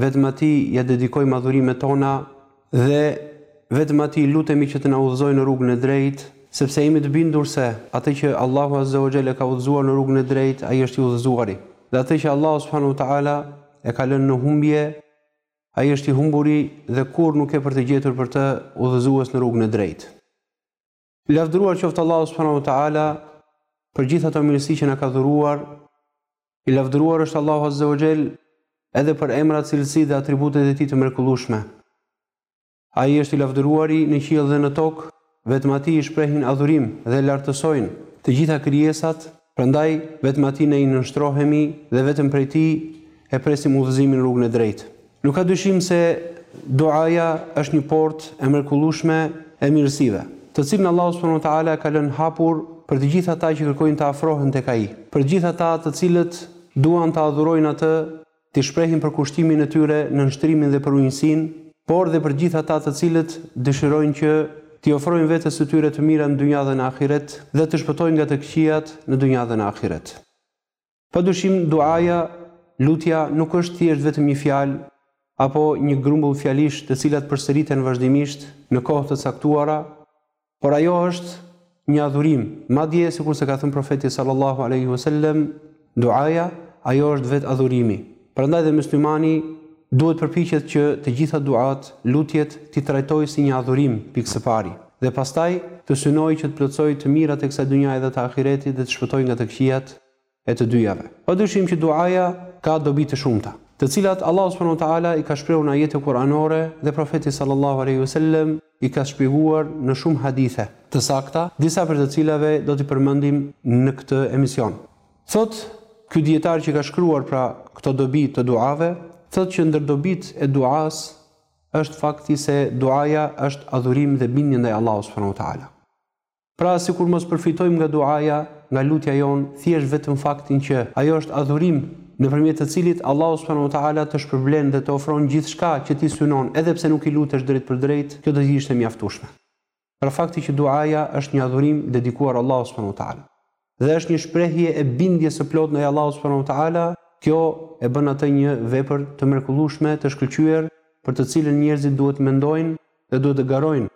Vetëm Atij ia dedikojmë adhurimet tona dhe vetëm Atij lutemi që të na udhëzojë në rrugën e drejtë, sepse jemi të bindur se, atë që Allahu azze ue xhel e ka udhëzuar në rrugën e drejtë, ai është i udhëzuari, dhe atë që Allahu subhanahu wa ta'ala e ka lënë në humbje, ai është i humburi dhe kurrë nuk ke për të gjetur për të udhëzues në rrugën e drejtë. Lavdëruar qoftë Allahu subhanahu wa taala për gjithë ato mirësi që na ka dhuruar. I lavdëruar është Allahu azza wa jall edhe për emrat, cilësitë dhe atributet e tij të mrekullueshme. Ai është i lavdëruari në qiell dhe në tokë, vetëm atij i shprehin adhurim dhe lartësojnë të gjitha krijesat, Prandaj, vetëm Atij ne i nënshtrohemi dhe vetëm prej Tij e presim udhëzimin në rrugën e drejtë. Nuk ka dyshim se duaja është një portë e mrekullueshme e mirësive, të cilën Allahu subhanahu wa ta'ala e ka lënë hapur për të gjithë ata që kërkojnë të afrohen tek Ai, për të gjithë ata të cilët duan ta adhurojnë Atë, t'i shprehin përkushtimin e tyre, nënshtrimin dhe përunjësinë, por dhe për gjithë ata të cilët dëshirojnë që t'i ofrojnë vetes së tyre të mirat në dynja dhe në ahiret dhe të shpëtojnë nga të këqijat në dynja dhe në ahiret. Padyshim, duaja, lutja, nuk është thjesht vetëm një fjalë apo një grumbull fjalish të cilat përsëriten vazhdimisht në kohë të caktuara, Por ajo është një adhurim. Madje sikurse ka thënë profeti sallallahu alaihi wasallam, duaja ajo është vetë adhurimi. Prandaj dhe muslimani duhet përpiqet që të gjitha duat, lutjet t'i trajtojë si një adhurim pikë së pari dhe pastaj të synojë që të plotësojë të mirat e kësaj dynjaje dhe të ahiretit dhe të shpëtojë nga të këqijat, e të dyjave. Padyshim që duaja ka dobi të shumta, të cilat Allahu subhanahu wa ta'ala i ka shprehur në ajete kuranore dhe Profeti sallallahu alejhi ve sellem i ka shpjeguar në shumë hadithe të sakta, disa prej të cilave do t'i përmendim në këtë emision. Thotë ky dijetar që ka shkruar pra këto dobi të duave, thotë që ndër dobitë e duasë është fakti se duaja është adhurim dhe bindje ndaj Allahut subhanahu wa ta'ala. Pra, sikur mos përfitojmë nga duaja, nga lutja jonë, thjesht vetëm faktin që ajo është adhurim, nëpërmjet të cilit Allahu subhanahu wa ta'ala të shpërblen dhe të ofron gjithçka që ti synon edhe pse nuk i lutesh drejtpërdrejt, kjo do të ishte e mjaftueshme. Pra fakti që duaja është një adhurim dedikuar Allahut subhanahu wa ta'ala. Dhe është një shprehje e bindjes së plotë ndaj Allahut subhanahu wa taala, kjo e bën atë një vepër të mrekullueshme, të shkëlqyer, për të cilën njerëzit duhet të mendojnë dhe duhet të garojnë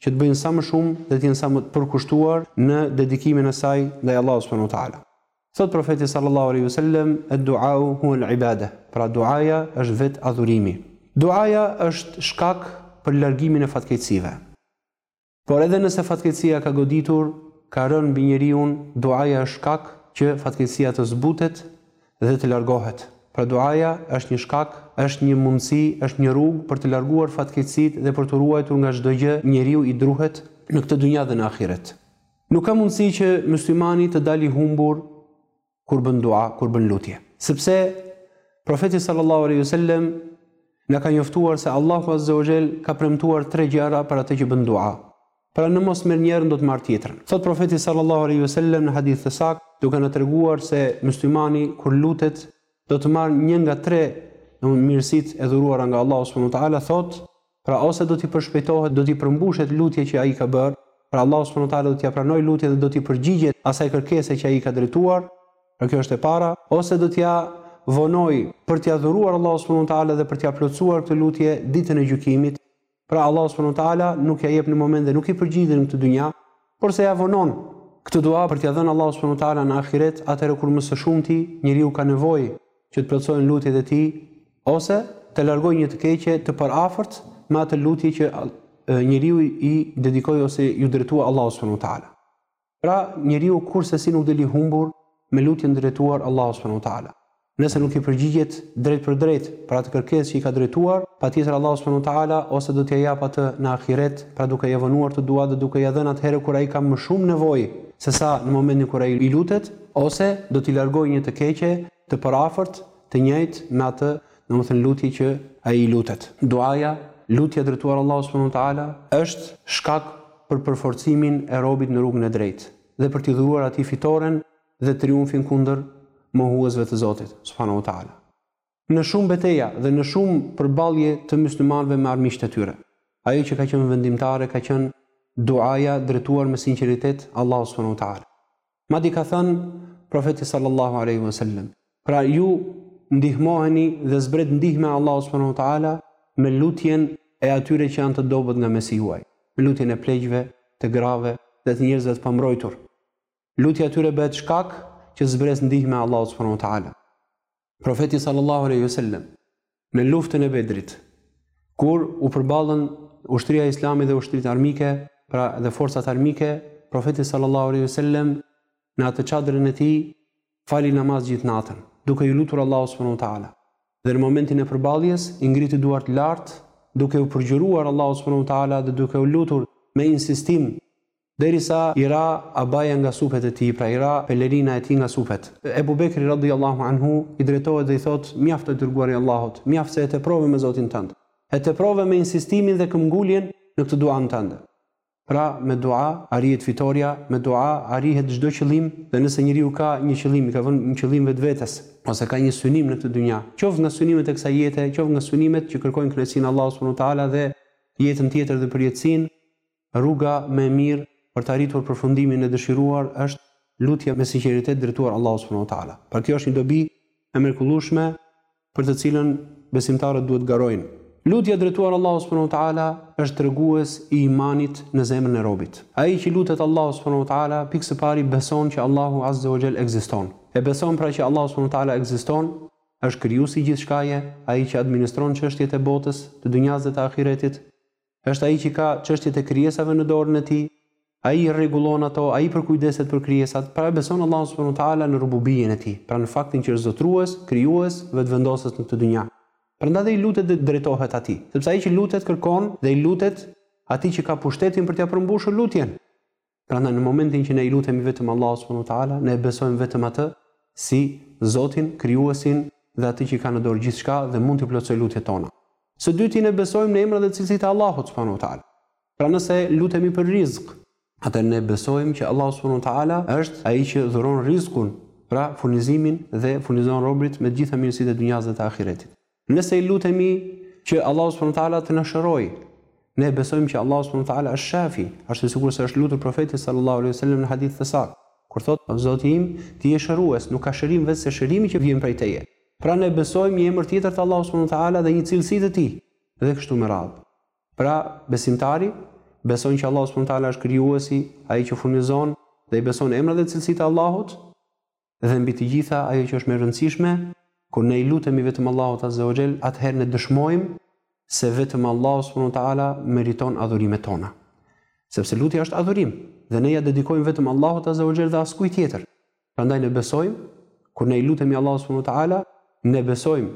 që të bëjnë sa më shumë dhe të jenë sa më të përkushtuar në dedikimin e saj ndaj Allahut subhanahu wa taala. Thotë profeti sallallahu alaihi wasallam, "Ad-du'a'u huwa al-ibada." Pra duaja është vetë adhurimi. Duaja është shkak për largimin e fatkeqësive. Por edhe nëse fatkeqësia ka goditur, ka rënë mbi njeriun, duaja është shkak që fatkeqësia të zbutet dhe të largohet. Pra duaja është një shkak, është një mundësi, është një rrugë për të larguar fatkeqësitë dhe për t'u ruajtur nga çdo gjë, njeriu i druhet në këtë dynja dhe në ahiret. Nuk ka mundësi që myslimani të dalë i humbur kur bën dua, kur bën lutje. Sepse profeti sallallahu alaihi wasallam na ka njoftuar se Allahu azza wa jall ka premtuar tre gjëra për atë që bën dua. Pra në mos merr njërën do të marrë tjetrën. Thotë profeti sallallahu alaihi wasallam në hadith të saktë, duke na treguar se myslimani kur lutet do të marrë një nga tre mirësitë e dhuruara nga Allahu subhanahu wa taala, thotë Pra ose do t'i përshpejtohet, do t'i përmbushet lutja që ai ka bërë, pra Allahu subhanahu wa ta'ala do t'ia pranojë lutjen dhe do t'i përgjigjet asaj kërkese që ai i ka drejtuar, pra kjo është e para, ose do t'ia vonojë për t'ia dhuruar Allahu subhanahu wa ta'ala dhe për t'ia plotësuar këtë lutje Ditën e Gjykimit, pra Allahu subhanahu wa ta'ala nuk ia jep në moment dhe nuk i përgjigjet në këtë dynja, porse ia vonon këtë dua për t'ia dhënë Allahu subhanahu wa ta'ala në ahiret, atëherë kur më së shumti njeriu ka nevojë që të plotësohen lutjet e tij ose të largojë një të keqe të përafërt me atë lutje që njeriu i dedikoi ose iu drejtua Allahu subhanahu wa taala. Pra, njeriu kurrsesi nuk del i humbur me lutjen drejtuar Allahu subhanahu wa taala. Nëse nuk i përgjigjet drejtpërdrejt për atë kërkesë që i ka drejtuar, patjetër Allahu subhanahu wa taala ose do t'ia japë atë në ahiret, pra duke ia vonuar atë dua dhe duke ia dhënë atëherë kur ai ka më shumë nevojë se sa në momentin kur ai i lutet, Ose do t'i largojë një të keqe, të përafërt, të njëjtë me atë, domethënë lutje që ai i lutet. Duaja, lutja e drejtuar Allahut subhanahu wa ta'ala, është shkak për përforcimin e robit në rrugën e drejtë dhe për t'i dhuruar atij fitoren dhe triumfin kundër mohuesve të Zotit subhanahu wa ta'ala. Në shumë beteja dhe në shumë përballje të myslimanëve me armiqtë e tyre, ajo që ka qenë vendimtare ka qenë duaja drejtuar me sinqeritet Allahut subhanahu wa ta'ala. Madje ka thënë Profeti sallallahu alaihi wasallam, Pra ju ndihmoheni dhe zbret ndihma e Allahut subhanahu wa ta'ala me lutjen e atyre që janë të dobët nga mesi juaj, me lutjen e pleqve, të grave dhe të njerëzve të pambrojtur. Lutja e tyre bëhet shkak që të zbresë ndihma e Allahut subhanahu wa ta'ala. Profeti sallallahu alaihi wasallam në luftën e Bedrit, kur u përballën ushtria e Islamit dhe ushtritë armike, pra dhe forcat armike, profeti sallallahu alaihi wasallam në atë çadrën e tij fali namaz gjithë natën, duke iu lutur Allahu subhanahu wa taala. Dhe në momentin e përballjes i ngriti duart lart, duke iu përgjëruar Allahu subhanahu wa taala dhe duke u lutur me insistim Derisa i ra abaja nga supet e tij, pra i ra pelerina e tij nga supet. Ebu Bekri, radhijal-lahu anhu, i drejtohet dhe i thotë, Mjaft, o Dërguari i Allahut, mjaft se e teprove me Zotin tënd. E teprove me insistimin dhe këmbënguljen në këtë duanë tënde. Pra, me dua arrihet fitorja, me dua arrihet çdo qëllim, dhe nëse njeriu ka një qëllim, i ka vënë një qëllim vetvetes, ose ka një synim në këtë dynja, qoftë nga synimet e kësaj jete, qoftë nga synimet që kërkojnë kënaqësinë e Allahut subhanahu wa taala dhe jetën tjetër dhe përjetësinë, Rruga më e mirë për të arritur përfundimin e dëshiruar është lutja me sinqeritet drejtuar Allahut subhanuhu teala. Pra kjo është një dobi e mrekullueshme për të cilën besimtarët duhet garojnë. Lutja drejtuar Allahut subhanuhu teala është tregues i imanit në zemrën e robit. Ai që lutet Allahut subhanuhu teala pikë së pari beson që Allahu azze wa xhel ekziston. E beson pra që Allahu subhanuhu teala ekziston, është krijuesi i gjithçkaje, ai që administron çështjet e botës, të dynjasë dhe të ahiretit, Është ai që ka çështjet e krijesave në dorën e tij, ai i rregullon ato, ai përkujdeset për krijesat, pra e beson Allahun subhanuhu teala në rububijen e tij, pra në faktin që është zotërues, krijues, vetëvendosës në këtë dynja. Prandaj dhe i lutet dhe drejtohet atij, sepse ai që lutet kërkon dhe i lutet atij që ka pushtetin për t'ia përmbushur lutjen. Prandaj në momentin që ne i lutemi vetëm Allahut subhanahu wa taala, ne e besojmë vetëm atë si Zotin, krijuesin dhe atë që ka në dorë gjithçka dhe mund të plotësojë lutjet tona. Së dyti ne besojmë në emrat dhe cilësitë e Allahut subhanahu wa taala. Pra nëse lutemi për rizk, atëherë ne besojmë që Allahu subhanahu wa taala është ai që dhuron rizkun, pra furnizimin dhe furnizon robrit me të gjitha mirësitë e dynjasë dhe të ahiretit. Nëse i lutemi që Allahu subhanahu wa taala të na shërojë, ne besojmë që Allahu subhanahu wa taala është Shafi, ashtu sikurse është lutur Profeti sallallahu alaihi wasallam në hadith të saktë, kur thotë, O Zoti im, Ti je shërues, nuk ka shërim vetëm se shërimi që vjen prej Teje. Pra ne besojmë një emër tjetër të Allahut subhanahu wa taala dhe një cilësi të Tij, dhe kështu me radhë. Pra, besimtari beson që Allahu subhanahu wa taala është Krijuesi, Ai që furnizon, dhe i beson emrat dhe cilësitë e Allahut, Dhe mbi të gjitha, ajo që është më e rëndësishme, kur ne i lutemi vetëm Allahut azze wa xhel, atëherë ne dëshmojmë se vetëm Allahu subhanahu wa taala meriton adhurimet tona. Sepse lutja është adhurim dhe ne ia dedikojmë vetëm Allahut azze wa xhel dhe askujt tjetër. Prandaj ne besojmë kur ne i lutemi Allahut subhanahu wa taala, ne besojmë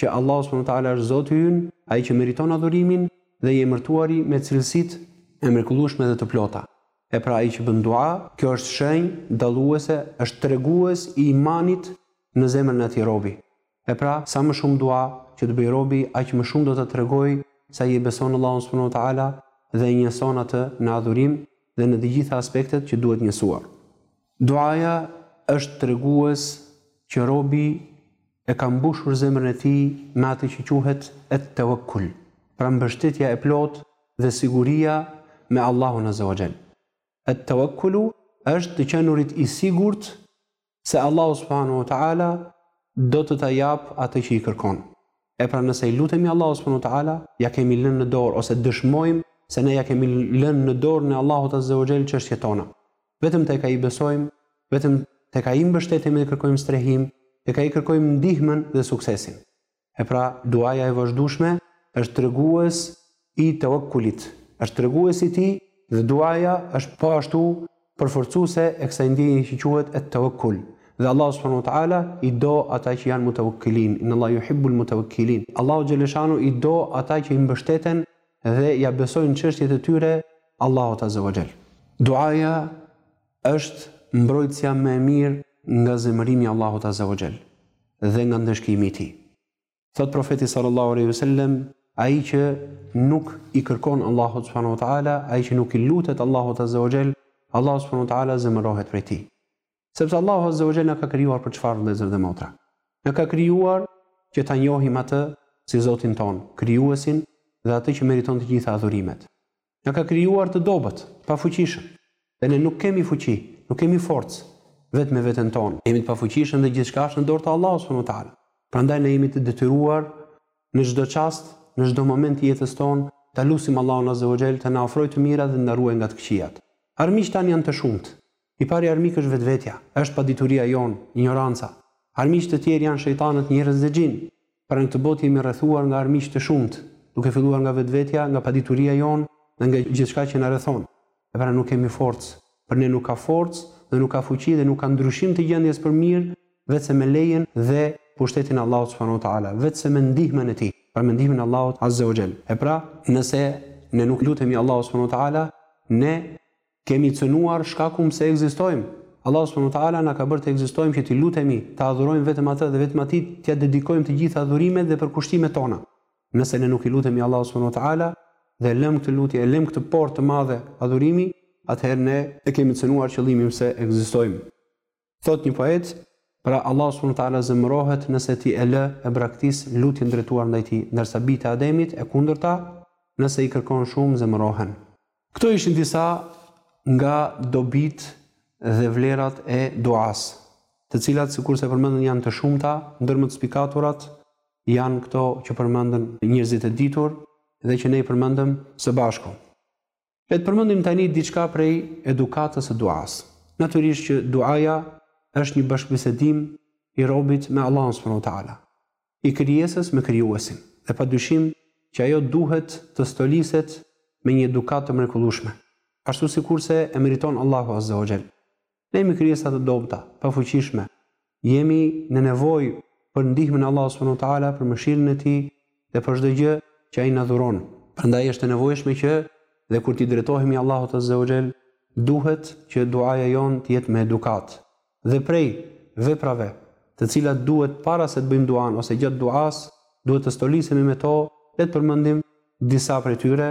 që Allahu subhanahu wa taala është Zoti ynë, ai që meriton adhurimin dhe i emërtuari me cilësitë e mrekullueshme dhe të plota. E pra ai që bën dua, kjo është shenjë dalluese, është tregues i imanit në zemrën e atij robi. E pra, sa më shumë dua që të bëjë robi, aq më shumë do të tregojë se ai e beson Allahun subhanahu wa ta'ala dhe e njëson Atë në adhurim dhe në të gjitha aspektet që duhet njësuar. Duaja është tregues që robi e ka mbushur zemrën e tij me atë që quhet et-tewakkul, pra mbështetja e plotë dhe siguria me Allahun azza wa jall. At tawakkulu është të qenurit i sigurt se Allahu subhanahu wa ta'ala do të ta japë atë që i kërkon. E pra nëse i lutemi Allahut subhanahu wa ta'ala, ja kemi lënë në dorë ose dëshmojmë se ne ja kemi lënë në dorë Allahut azza wa jall çështjet tona. Vetëm tek ai besojmë, vetëm tek ai mbështetemi dhe kërkojmë strehim, tek ai kërkojmë ndihmën dhe suksesin. E pra, duaja e vazhdueshme është tregues i tawakkulit, është tregues i tij dhe duaja është po ashtu përforcuese e kësaj ndjenje që quhet at-tawakkul. Dhe Allahu subhanahu wa taala i do ata që janë mutawakkilin. Inna Allaha yuhibbul mutawakkilin. Allahu xhaleshanu i do ata që i mbështeten dhe ja besojnë çështjet e tyre Allahut azza wa jall. Duaja Është mbrojtësja më e mirë nga zemërimi i Allahut azza wa xhell dhe nga ndëshkimi i tij. Thotë Profeti sallallahu alejhi ve sellem, Ai që nuk i kërkon Allahut subhanahu wa ta'ala, ai që nuk i lutet Allahut azza wa xhell, Allahu subhanahu wa ta'ala zemërohet prej tij. Sepse Allahu azza wa xhell na ka krijuar për çfarë vëllezër dhe motra? Na ka krijuar që ta njohim atë si Zotin tonë, Krijuesin dhe atë që meriton të gjitha adhurimet. Na ka krijuar të dobët, të pafuqishëm. Dhe ne nuk kemi fuqi, nuk kemi forcë, vetëm me veten tonë. Jemi të pafuqishëm dhe gjithçka është në dorë të Allahut subhanahu wa teala. Prandaj ne jemi të detyruar në çdo çast, në çdo moment të jetës tonë, ta lusim Allahun azza wa xhel të na ofrojë të mira dhe të na ruajë nga të këqijat. Armiqtë tanë janë të shumtë. I pari armik është vetvetja, është padituria jonë, injoranca. Armiq të tjerë janë shejtanët, njerëz dhe xhin. Pra në këtë botë jemi rrethuar nga armiq të shumtë, duke filluar nga vetvetja, nga padituria jonë dhe nga gjithçka që na rrethon. E pra nuk kemi forcë. Për ne nuk ka forcë dhe nuk ka fuqi dhe nuk ka ndryshim të gjendjes për mirë veçse me lejen dhe pushtetin e Allahut subhanahu wa ta'ala, veçse me ndihmën e Tij, pra me ndihmën e Allahut azze wa xhel. E pra, nëse ne nuk lutemi Allahut subhanahu wa ta'ala, ne Kemi cënuar shkakun pse ekzistojmë. Allahu subhanahu wa ta'ala na ka bërë të ekzistojmë që t'i lutemi, ta adhurojmë vetëm Atë dhe vetëm Atij t'ia dedikojmë të gjitha adhurimet dhe përkushtimet tona. Nëse ne nuk i lutemi Allahut subhanahu wa ta'ala dhe e lëmë këtë lutje, e lëmë këtë portë të madhe adhurimi, atëherë ne e kemi cënuar qëllimin pse ekzistojmë. Thotë një poet, Pra Allahu subhanahu wa taala zemërohet nëse ti e lë, e braktis, lutjen drejtuar ndaj Tij, ndërsa bijtë e Ademit, e kundërta, nëse i kërkon shumë, zemërohen. Këto ishin disa nga dobitë dhe vlerat e duasë, të cilat sikurse përmendën janë të shumta, ndër më të spikaturat janë këto që përmendën njerëzit e ditur dhe që ne i përmendëm së bashku. Le të përmendim tani diçka prej edukatës së duasë. Natyrisht që duaja është një bashkëbisedim i robit me Allahun subhanahu wa ta'ala, i krijesës me Krijuesin, dhe padyshim që ajo duhet të stoliset me një edukatë të mrekullueshme, ashtu sikurse e meriton Allahu azza wa jall. Ne jemi krijesa të dobëta, pafuqishme. Jemi në nevojë për ndihmën e Allahut subhanahu wa ta'ala, për mëshirën e Tij dhe për çdo gjë që Ai na dhuron. Prandaj është e nevojshme që dhe kur t'i drejtohemi Allahut azze wa xhel, duhet që duaja jonë të jetë me edukatë. Dhe prej veprave të cilat duhet para se të bëjmë duan ose gjatë duasë, duhet të stolisemi me to, le të përmendim disa prej tyre,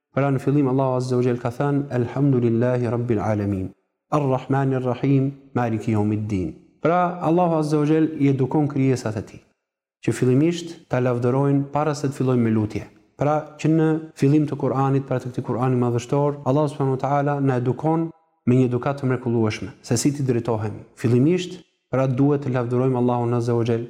Pra në fillim Allahu azze o xhel ka thënë, Elhamdulillahi Rabbil Alamin, Arrahmanir Rahim, Maliki Jaumiddin. Pra, Allahu azze o xhel i edukon krijesat e Tij, që fillimisht ta lavdërojnë para se të fillojnë me lutje. Pra, që në fillim të Kur'anit, pra të këtij Kur'ani madhështor, Allahu subhanahu wa taala na edukon me një edukatë të mrekullueshme, se si t'i drejtohemi. Fillimisht, pra duhet të lavdërojmë Allahun azze o xhel,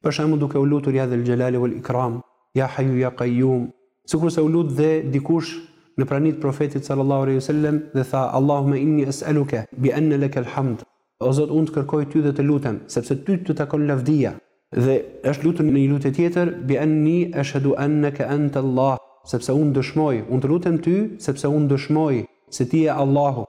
Për shembull duke u lutur Ya Dhel Jalali Wal Ikram, Ya Hayyu Ya Qayyum, sikurse u lut dhe dikush në prani të Profetit Sallallahu Alejhi Vesellem dhe tha, Allahumma inni es'aluke bi anne lekel hamd, O Zot unë të kërkoj Ty dhe të lutem, sepse Ty të takon lavdia, dhe është lutur në një lutje tjetër, Bi anni eshhedu anneke ente Allah, sepse unë dëshmoj, unë të lutem Ty, sepse unë dëshmoj, se Ti je Allahu,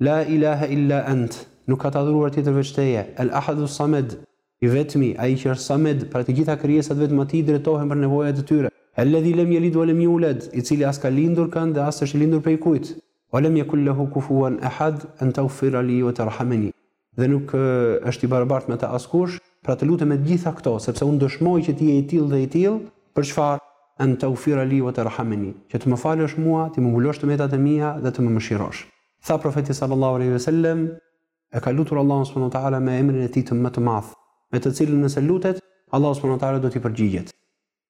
La ilahe illa ent, nuk ka të adhuruar tjetër veç Teje, El Ahadu Samed, I vetmi, Ai që është Samed, pra të gjitha krijesat vetëm Atij drejtohen për nevojat e tyre. Elledhi lem jelid wa lem julad, I cili as ka lindur kënd dhe as është i lindur prej kujt. Wa lem jekun lehu kufuwan ehad, en tëgfira li wa terhameni, Dhe nuk është i barabartë me të askush, pra të lutem me të gjitha këto, sepse unë dëshmoj që Ti je i tillë dhe i tillë, për çfarë? En tëgfira li wa terhameni, Që të më falësh mua, t'i më mbulosh të metat e mia dhe të më mëshirosh. Tha Profeti sallallahu alejhi ve sellem, e ka lutur Allahun subhanuhu teala me emrin e Tij më të madh, me të cilin nëse lutet, Allahu subhanuhu teala do t'i përgjigjet.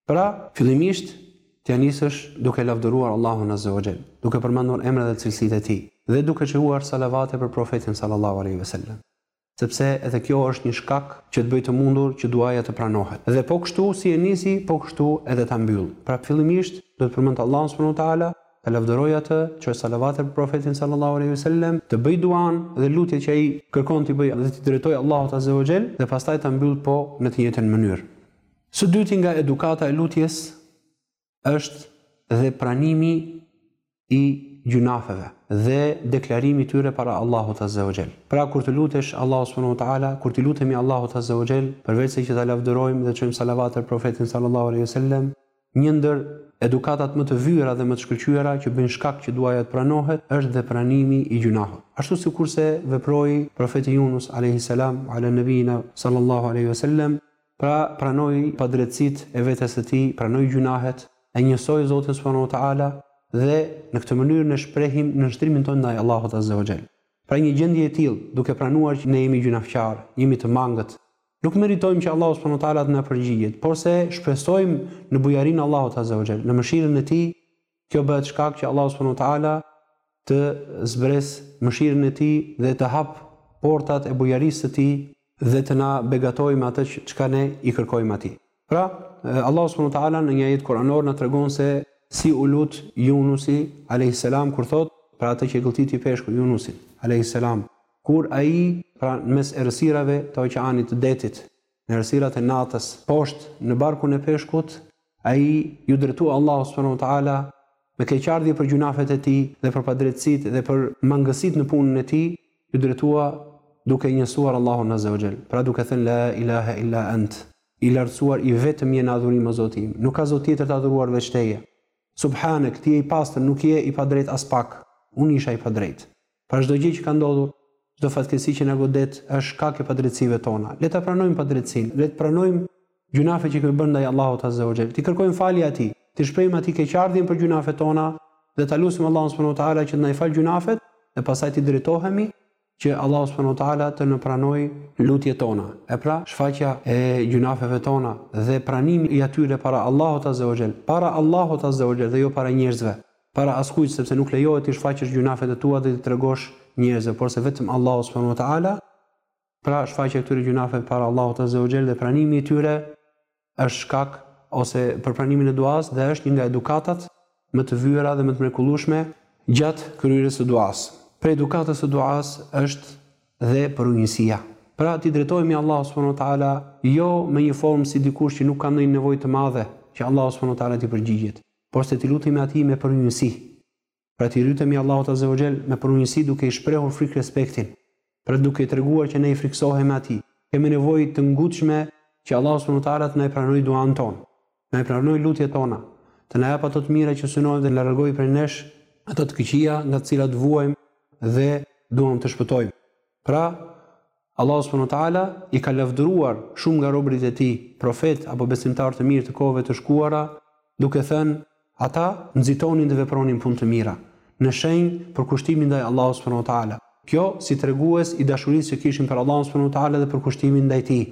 Pra, fillimisht t'ia nisësh duke lavdëruar Allahun azze wa xhel, duke përmendur emrat dhe cilësitë e Tij dhe duke çuar salavate për Profetin sallallahu alejhi ve sellem, sepse edhe kjo është një shkak që të bëjë të mundur që duaja të pranohet. Dhe po kështu si e nisi, po kështu edhe ta mbyll. Pra fillimisht do të përmendë Allahun subhanuhu teala, Ta lavdërojë Atë, të çojë salavate për Profetin sallallahu alejhi ve sellem, të bëjë duanë dhe lutjet që ai kërkon t'i bëjë dhe t'i drejtojë Allahut azze o xhel dhe pastaj ta mbyllë po në të njëjtën mënyrë. Së dyti nga edukata e lutjes është dhe pranimi i gjynafeve dhe deklarimi i tyre para Allahut azze o xhel. Pra kur të lutesh Allahut subhanahu wa taala, kur t'i lutemi Allahut azze o xhel, përveçse që ta lavdërojmë dhe të çojmë salavate për Profetin sallallahu alejhi ve sellem, Një ndër edukatat më të vyera dhe më të shkëlqyera që bëjnë shkak që duaja të pranohet është dhe pranimi i gjynahut. Ashtu sikurse veproi Profeti Junus alejhi selam ala nabina sallallahu alejhi ve sellem, pra pranoi padrejtësitë e vetes së tij, pranoi gjynahet, e njësoi Zotin subhanahu wa ta'ala dhe në këtë mënyrë ne shprehim nënshtrimin tonë ndaj Allahut azza wa jall. Pra një gjendje e tillë, duke pranuar që ne jemi gjynahqarë, jemi të mangët, Nuk meritojmë që Allahu subhanahu wa taala të na përgjigjet, porse shpresojmë në bujarinë e Allahut azza wa jall, në mëshirën e Tij, kjo bëhet shkak që Allahu subhanahu wa taala të zbres mëshirën e Tij dhe të hap portat e bujarisë së Tij dhe të na begatojë me atë çka ne i kërkojmë Atij. Pra, Allahu subhanahu wa taala në një ajet kuranor na tregon se si u lut Yunusi alayhis salam kur thotë pra atë që e gëlltiti peshku Yunusin alayhis salam kur ai pra në mes errësirave të oqeanit të detit në errësirat e natës poshtë në barkun e peshkut ai iu drejtua Allahut subhanahu wa taala me keqardhje për gjynafet e tij dhe për padrejtësitë dhe për mangësitë në punën e tij iu drejtua duke njësuar Allahun azza wa jall pra duke thënë la ilaha illa ant I lartësuar, i vetëm je në adhurim o Zoti im, nuk ka Zot tjetër të adhuruar veç Teje. Subhanek, Ti je i pastër, nuk je i padrejtë aspak. Unë isha i padrejtë. Pra çdo gjë që ka ndodhur, çdo fatkeqësi që na godet, është shkak e padrejtësive tona. Le ta pranojmë padrejtësinë, le të pranojmë gjynafet që kemi bërë ndaj Allahut azze o xhel, t'i kërkojmë falje Atij, t'i shprehim Atij keqardhjen për gjynafet tona dhe ta lusim Allahun subhanahu wa ta'ala që të na i falë gjynafet dhe pastaj t'i drejtohemi Që Allahu subhanahu wa ta'ala të na pranojë lutjet tona. E pra, shfaqja e gjynafeve tona dhe pranimi i atyre para Allahut azze wa xhel, para Allahut azze wa xhel dhe jo para njerëzve, para askujt sepse nuk lejohet t'i shfaqësh gjynafet e tua dhe t'i tregosh njerëzve, porse vetëm Allahut subhanahu wa ta'ala, pra shfaqja e këtyre gjynafeve para Allahut azze wa xhel dhe pranimi i tyre, është shkak ose për pranimin e duasë dhe është një nga edukatat më të vyera dhe më të mrekullueshme gjatë kryerjes së duasë. Prej edukatave së duasë është dhe përunjësia. Pra, t'i drejtohemi Allahut subhanahu wa ta'ala jo me një formë si dikush që nuk ka ndonjë nevojë të madhe që Allahu subhanahu wa ta'ala t'i përgjigjet, porse t'i lutemi Atij me përunjësi. Pra t'i lutemi Allahut Azze o Xhel me përunjësi duke i shprehur frikërespektin, pra duke i treguar që ne i frikësohemi Atij. Kemi nevojë të ngutshme që Allahu Subhanu Teala të na i pranojë duanë tonë, të na i pranojë lutjet tona, të na japë ato të mira që synojmë dhe të largojë prej nesh ato të këqija nga të cilat vuajmë dhe duam të shpëtojmë. Pra, Allahu subhanahu wa ta'ala i ka lavdëruar shumë nga robërit e Tij, profetë apo besimtarë të mirë të kohëve të shkuara, duke thënë, Ata nxitonin të vepronin punë të mira, në shenjë përkushtimi ndaj Allahut subhanahu wa ta'ala. Kjo si tregues i dashurisë që kishin për Allahun subhanahu wa ta'ala dhe përkushtimin ndaj Tij.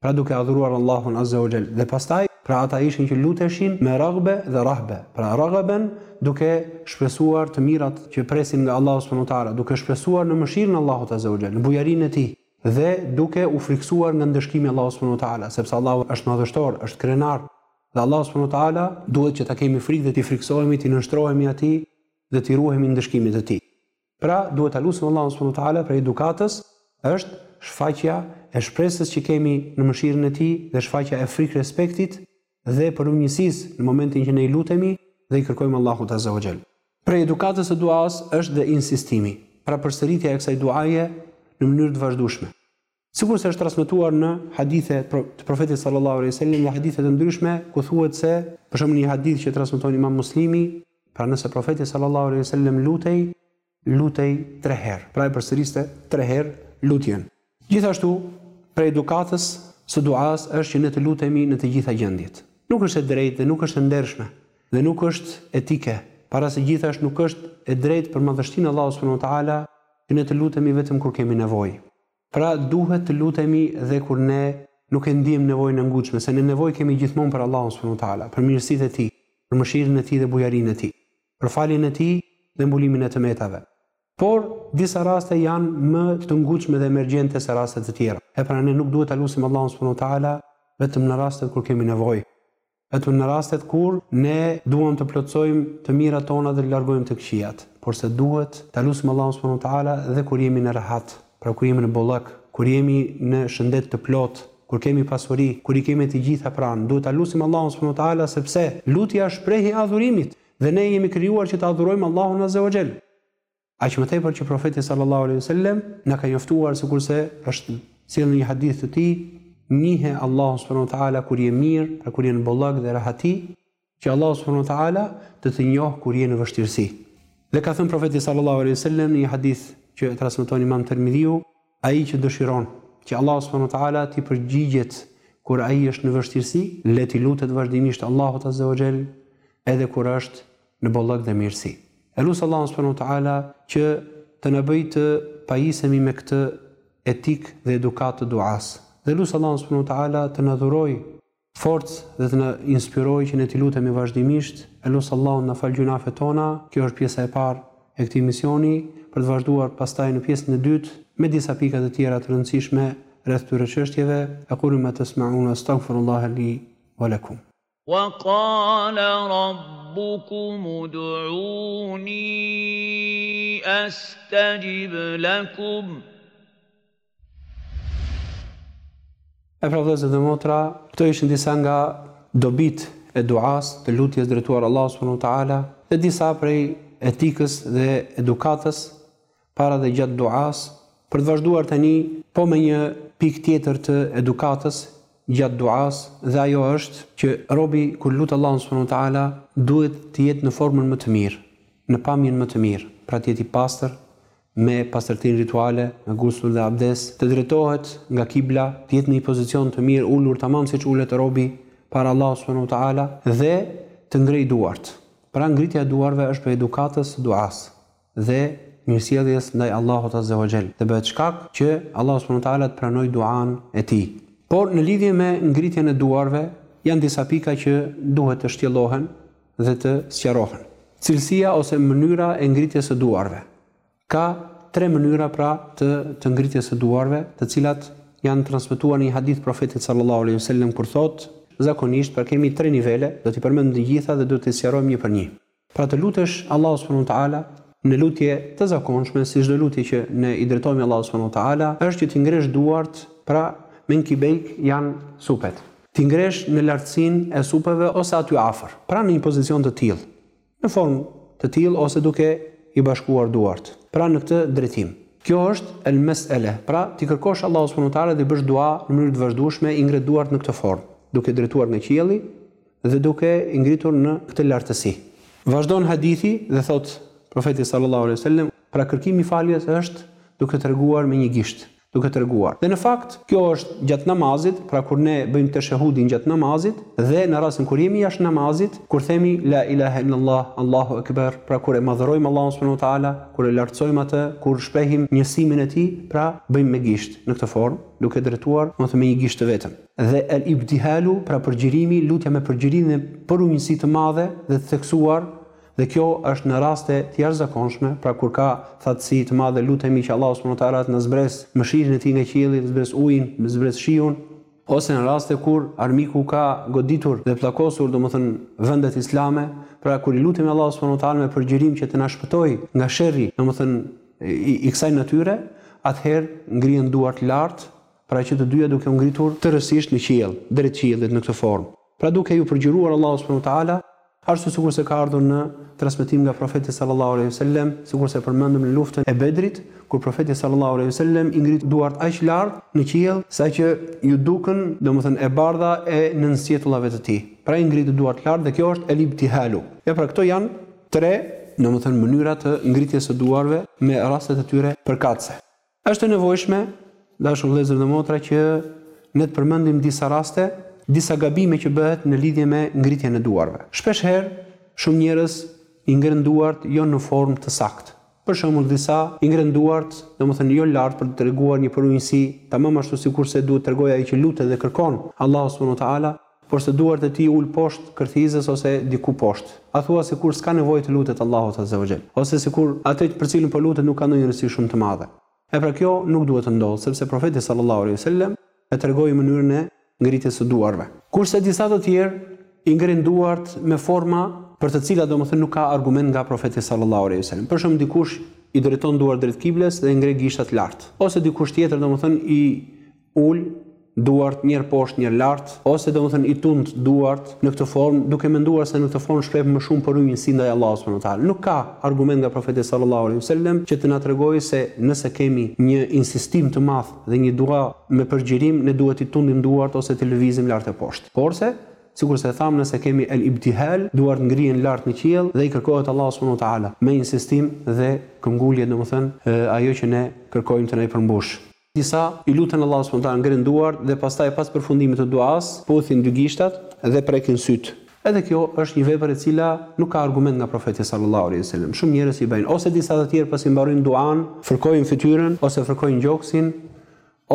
pra duke adhuruar Allahun azze o xhel, dhe pastaj, pra ata ishin që luteshin me raghbe dhe rahbe, pra raghben duke shpresuar të mirat që presin nga Allahu subhanu teala, duke shpresuar në mëshirën e Allahut azze o xhel, në bujarinë e Tij, dhe duke u frikësuar nga ndëshkimi i Allahut subhanu teala, sepse Allahu është madhështor, është krenar, dhe Allahu subhanu teala duhet që ta kemi frikë dhe t'i frikësohemi, t'i nënshtrohemi Atij dhe t'i ruhemi ndëshkimit të Tij. Pra, duhet ta lusim Allahun subhanu teala prej edukatës është shfaqja e shpresës që kemi në mëshirën e Tij dhe shfaqja e frikë respektit dhe përunjësisë në momentin që ne i lutemi dhe i kërkojmë Allahut azza wa jall. Prej edukatës së duasë është dhe insistimi, pra përsëritja e kësaj duaje në mënyrë të vazhdueshme. Sikurse është transmetuar në hadithe të Profetit sallallahu alejhi wasallam dhe hadithe të ndryshme ku thuhet se, për shembull një hadith që transmeton Imam Muslimi, pra nëse Profeti sallallahu alejhi wasallam lutej, lutej tre herë. Pra e përsëriste tre herë lutjen. Gjithashtu, prej edukatës së duas është që ne të lutemi në të gjitha gjendjet. Nuk është e drejtë dhe nuk është e ndershme dhe nuk është etike. Para së gjithash nuk është e drejtë për madhështinë e Allahut subhanuhu teala që ne të lutemi vetëm kur kemi nevojë. Pra duhet të lutemi dhe kur ne nuk e ndiejmë nevojën e ngutshme, se ne nevojë kemi gjithmonë për Allahun subhanahu wa ta'ala, për mirësitë e Tij, për mëshirën e Tij dhe bujarinë e Tij, për faljen e Tij dhe mbulimin e të metave. Por, disa raste janë më të ngutshme dhe emergjente se raste të tjera. E pra ne nuk duhet ta lusim Allahun subhanahu wa ta'ala vetëm në rastet kur kemi nevojë. Vetëm në rastet kur ne duam të plotësojmë të mirat tona dhe largojmë të këqijat. Porse duhet ta lusim Allahun subhanahu wa ta'ala dhe kur jemi në rehat, pra kur jemi në bollëk, kur jemi në shëndet të plotë, kur kemi pasuri, kur i kemi të gjitha pranë, duhet ta lusim Allahun subhanahu wa ta'ala sepse lutja është shprehje e adhurimit dhe ne jemi krijuar që të adhurojmë Allahun azze wa xhel. Aq më tepër që Profeti sallallahu alejhi ve sellem na ka njoftuar sikurse është sjellë në një hadith të tij, njihe Allahun subhanahu wa taala kur je mirë, pra kur je në bollëk dhe rahati, që Allahu subhanahu wa taala të të njohë kur je në vështirësi. Dhe ka thënë Profeti sallallahu alejhi ve sellem në një hadith që e transmeton Imam Tirmidhiu, Ai që dëshiron që Allahu subhanahu wa taala t'i përgjigjet kur ai është në vështirësi, le t'i lutet vazhdimisht Allahut azza wa jall edhe kur është në bollëk dhe mirësi. E lus Allahun subhanahu wa taala që të na bëjë të pajisemi me këtë etikë dhe edukatë të duasë. Dhe lus Allahun subhanahu wa taala të na dhurojë forcë dhe të na inspirojë që ne t'i lutemi vazhdimisht, e lus Allahun na fal gjynahet tona, kjo është pjesa e parë e këtij emisioni, për të vazhduar pastaj në pjesën e dytë me disa pika të tjera të rëndësishme rreth këtyre çështjeve, aqulu ma tesma'una astaghfirullaha li wa lakum. Wa qala rabbukum ud'uni astajib lakum. E pra vëllezër dhe motra, këto ishin disa nga dobitë e duas të lutjes drejtuar Allahut subhanahu wa taala dhe disa prej etikës dhe edukatës para dhe gjatë duas për të vazhduar tani po me një pikë tjetër të edukatës gjatë duas dhe ajo është që robi kur lut Allahun subhanahu wa taala duhet të jetë në formën më të mirë në pamjen më të mirë pra të jetë i pastër me pastërtinë rituale, me gusl dhe abdes, të drejtohet nga kibla, të jetë në një pozicion të mirë ulur tamam siç ulet robi para Allahut subhanehu teala dhe të ngrejë duart. Pra ngritja e duarve është prej edukatës së duasë dhe mirësjelljes ndaj Allahut azze wa xhel të bëhet shkak që Allahu subhanehu teala të pranojë duanë e tij. Por në lidhje me ngritjen e duarve janë disa pika që duhet të shtjellohen, dhe të sqarohen. Cilësia ose mënyra e ngritjes së duarve. Ka tre mënyra pra të të ngritjes së duarve, të cilat janë transmetuar në një hadith Profetit sallallahu alejhi ve sellem kur thotë, Zakonisht pra kemi tre nivele, do t'i përmendim të gjitha dhe do t'i sqarojmë një për një. Pra të lutesh Allahut subhanahu wa ta'ala në lutje të zakonshme si çdo lutje që ne i drejtohemi Allahut subhanahu wa ta'ala është që t'i ngresh duart, pra menkibejk janë supet. t'i ngresh në lartësinë e supeve ose aty afër, pra në një pozicion të tillë, në formë të tillë ose duke i bashkuar duart, pra në këtë drejtim. Kjo është el mes'ele, pra t'i kërkosh Allahut subhanehu ve teala dhe i bësh dua në mënyrë të vazhdueshme, i ngre duart në këtë formë, duke drejtuar nga qielli dhe duke i ngritur në këtë lartësi. Vazhdon hadithi dhe thotë Profeti sallallahu alejhi ve sellem, pra kërkimi i faljes është duke treguar me një gisht, duke treguar. Dhe në fakt, kjo është gjatë namazit, pra kur ne bëjmë teshehudin gjatë namazit, dhe në rastin kur jemi jashtë namazit, kur themi, La ilahe illallah, Allahu ekber, pra kur e madhërojmë Allahun subhanahu wa ta'ala, kur e lartësojmë Atë, kur shprehim njësimin e Tij, pra bëjmë me gisht, në këtë formë, duke drejtuar, domethënë me një gisht të vetëm. Dhe el ibtihalu, pra përgjërimi, lutja me përgjërim dhe përunjësi të madhe dhe të theksuar, Dhe kjo është në raste të jashtëzakonshme, pra kur ka thatësi të madhe lutemi që Allahu subhanahu wa ta'ala të na zbresë mëshirën e Tij nga qielli, të zbresë ujin, të zbresë shiun, ose në raste kur armiku ka goditur dhe pllakosur, domethënë, vendet islame, pra kur i lutemi Allahut subhanahu wa ta'ala me përgjërim që të na shpëtojë nga sherri, domethënë, i, i kësaj natyre, atëherë ngrihen duart lart, pra që të dyja duke u ngritur tërësisht në qiell, drejt qiellit në këtë formë. Pra duke iu përgjëruar Allahut subhanahu wa ta'ala, Ashtu sikurse ka ardhur në transmetim nga Profeti sallallahu alejhi ve sellem, sikurse e përmendëm në luftën e Bedrit, kur Profeti sallallahu alejhi ve sellem i ngriti duart aq lart në qiell saqë iu dukën, domethënë, e bardha e nënsjetullave të tij. Pra i ngriti duart lart dhe kjo është el-ibtihalu. E pra këto janë tre, domethënë, mënyra të ngritjes së duarve me rastet e tyre përkatëse. Është e nevojshme, dashur vëllezër dhe motra, që ne të përmendim disa raste, disa gabime që bëhet në lidhje me ngritjen e duarve. Shpesh herë, shumë njerëz i ngrenë duart jo në formë të saktë. Për shembull, disa i ngrenë duart, domethënë jo lart për të treguar një përunjësi, tamam ashtu sikurse duhet të tregojë ai që lutet dhe kërkon Allahut subhanahu wa taala, por se duart e tij ul poshtë kërthizës ose diku poshtë, a thua sikur s'ka nevojë të lutet Allahut azze ue xhel, ose sikur atë për të cilën po lutet nuk ka ndonjë rëndësi shumë të madhe. E pra kjo nuk duhet të ndodhë, sepse Profeti sallallahu alejhi ve sellem e tregoi mënyrën e ngritjes së duarve. Kurse disa të tjerë i ngrenë duart me forma për të cilat domethënë nuk ka argument nga Profeti sallallahu alejhi ve sellem. Për shembull dikush i drejton duart drejt kibles dhe i ngre gishtat lart, ose dikush tjetër domethënë i Ul duart njërë poshtë njërë lart, ose domethënë i tund duart në këtë formë, duke menduar se në këtë formë shpreh më shumë përunjësi ndaj Allahut subhanehu ve teala. Nuk ka argument nga Profeti sallallahu alejhi ve selem që të na tregojë se nëse kemi një insistim të madh dhe një dua me përgjërim, ne duhet t'i tundim duart ose të lëvizim lart e poshtë. Porse, sikurse e thamë nëse kemi el ibtihal, duart ngrihen lart në qiell dhe i kërkohet Allahut subhanehu ve teala me insistim dhe këmbgulje domethënë ajo që ne kërkojmë të na e përmbushë. Disa i luten Allahut subhanuhu teala ngrenë duart dhe pastaj pas përfundimit të duasë puthin dy gishtat dhe prekin sytë. Edhe kjo është një vepër e cila nuk ka argument nga Profeti sallallahu alejhi ve selem. Shumë njerëz i bëjnë. Ose disa të tjerë pasi mbarojnë duanë, fërkojnë fytyrën ose fërkojnë gjoksin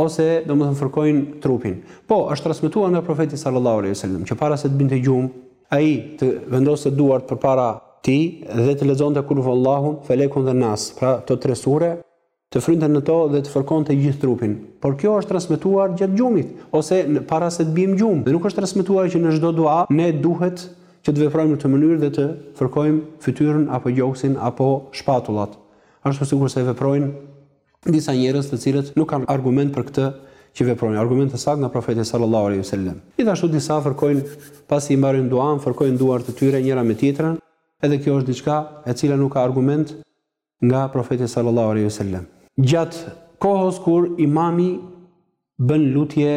ose domethënë fërkojnë trupin. Po, është transmetuar nga Profeti sallallahu alejhi ve selem që para se të binte gjumë, ai të vendoste duart përpara tij dhe të lexonte kul huvallahun, felekun dhe nasin, pra këto tre sure, të frynte në to dhe të fërkonte gjithë trupin, por kjo është transmetuar gjatë gjumit, ose para se të bijmë gjumë, dhe nuk është transmetuar që në çdo dua ne duhet që të veprojmë në këtë mënyrë dhe të fërkojmë fytyrën apo gjoksin apo shpatullat, ashtu sikurse veprojnë disa njerëz të cilët nuk kanë argument për këtë që veprojnë, argument të saktë nga profeti sallallahu alaihi wasallam. Gjithashtu disa fërkojnë pasi e mbarojnë duanë, fërkojnë duart e tyre njëra me tjetrën, edhe kjo është diçka e cila nuk ka argument Nga Profeti sallallahu alejhi ve sellem. Gjatë kohës kur imami bën lutje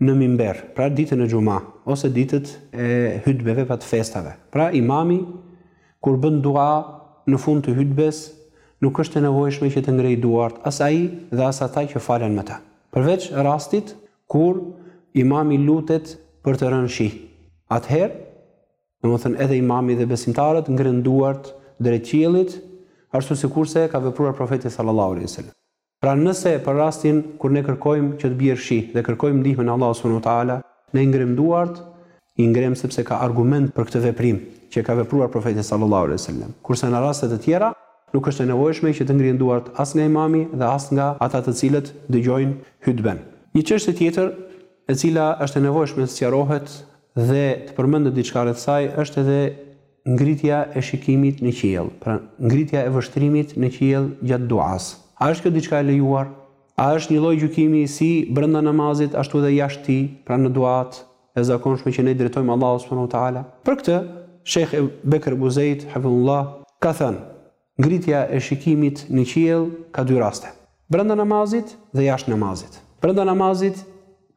në mimber, pra ditën e xhuma, ose ditët e hutbeve pra të festave. Pra imami kur bën dua në fund të hutbes, nuk është e nevojshme që të ngrejë duart as ai dhe as ata që falen me të. Përveç rastit kur imami lutet për të rënë shi. Atëherë Domethënë edhe imami dhe besimtarët ngrenë duart drejt qiellit, ashtu sikurse ka vepruar Profeti sallallahu alejhi ve selem. Pra nëse për rastin kur ne kërkojmë që të bjerë shi dhe kërkojmë ndihmën e Allahut subhanahu wa ta'ala, ne i ngremë duart, i ngremë sepse ka argument për këtë veprim që e ka vepruar Profeti sallallahu alejhi ve selem. Kurse në raste të tjera, nuk është e nevojshme që të ngrihen duart as nga imami dhe as nga ata të cilët dëgjojnë hutben. Një çështje tjetër e cila është e nevojshme të sqarohet Dhe të përmendet diçka rreth saj është edhe ngritja e shikimit në qiell, pra ngritja e vështrimit në qiell gjatë duasë. A është kjo diçka e lejuar? A është një lloj gjykimi si brenda namazit ashtu edhe jashtë tij, pra në duatë e zakonshme që ne i drejtojmë Allahut subhanehu teala? Për këtë, Shejh Bekr Ebu Zeid, hafidhahullah, ka thënë, Ngritja e shikimit në qiell ka dy raste, brenda namazit dhe jashtë namazit. Brenda namazit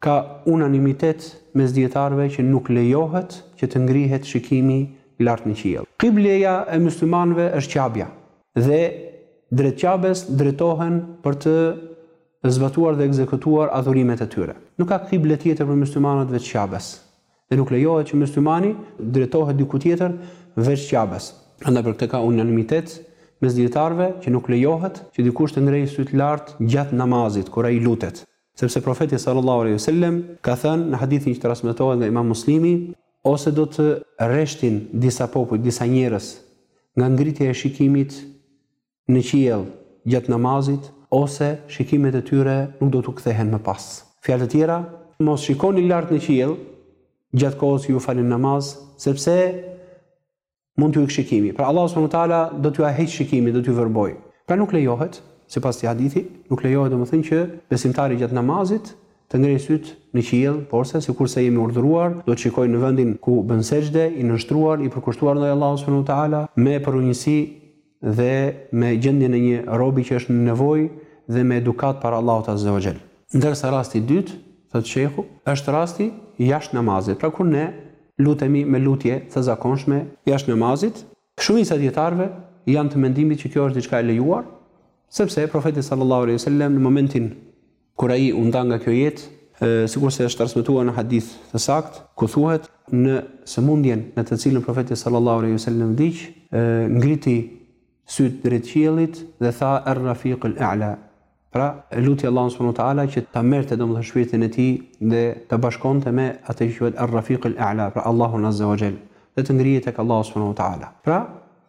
ka unanimitet mes dijetarëve që nuk lejohet që të ngrihet shikimi lart në qiell. Kibleja e myslimanëve është Qabja dhe drejt Qabes drejtohen për të zbatuar dhe ekzekutuar adhurimet e tyre. Nuk ka kible tjetër për myslimanët veç Qabes. Dhe nuk lejohet që myslimani të drejtohet diku tjetër veç Qabes. Andaj për këtë ka unanimitet mes dijetarëve që nuk lejohet që dikush të ngrejë sytë lart gjatë namazit kur ai lutet, sepse Profeti sallallahu alejhi ve sellem ka thënë në hadithin që transmetohet nga Imam Muslimi, Ose do të reshtin disa popuj, disa njerëz, nga ngritja e shikimit në qiell gjatë namazit ose shikimet e tyre nuk do t'u kthehen më pas. Fjalë të tjera, mos shikoni lart në qiell gjatë kohës që ju falni namaz, sepse mund t'ju ikë shikimi. Pra Allahu subhanahu wa taala do t'ju heqë shikimin, do t'ju verbojë. Pra nuk lejohet, sipas këtij hadithi, nuk lejohet domethënë që besimtari gjatë namazit të ngrejë sytë në qiell, porse sikurse jemi urdhëruar, do të shikojë në vendin ku bën sexhde, i nënshtruar, i përkushtuar ndaj Allahut subhanahu wa taala, me përunjësi dhe me gjendjen e një robi që është në nevojë dhe me edukatë para Allahut azze ve xhel. Ndërsa rasti i dytë, thotë shejhu, është rasti jashtë namazit, pra kur ne lutemi me lutje të zakonshme jashtë namazit, shumica e dijetarëve janë të mendimit që kjo është diçka e lejuar, sepse profeti sallallahu alejhi ve sellem në momentin Kur ai u nda nga kjo jetë, sikurse është transmetuar në hadith të saktë, ku thuhet, në sëmundjen në të cilën Profeti sallallahu alejhi ve sellem vdiq, ngriti sytë drejt qiellit dhe tha Er-Rafiqul A'la, pra e luti Allahun subhanahu wa ta'ala që ta merrte domethënë shpirtin e tij dhe ta bashkonte me atë që quhet Er-Rafiqul A'la, pra Allahu azza wa jall, dhe të ngrihej tek Allahu subhanahu wa ta'ala. Pra,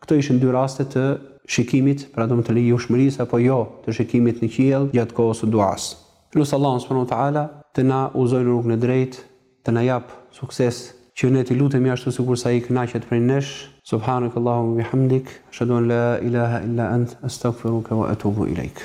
Këto ishin dy raste të shikimit, pra domethënë të lejueshmërisë apo jo të shikimit në qiell gjatë kohës së duasë. Lus Allahun subhanahu wa ta'ala të na udhëzojë në rrugën e drejtë, të na japë sukses që ne t'i lutemi ashtu sikurse Ai kënaqet prej nesh, Subhanakallahumma wa bihamdik, ashhadu an la ilaha illa ant, astaghfiruka wa atubu ilaik.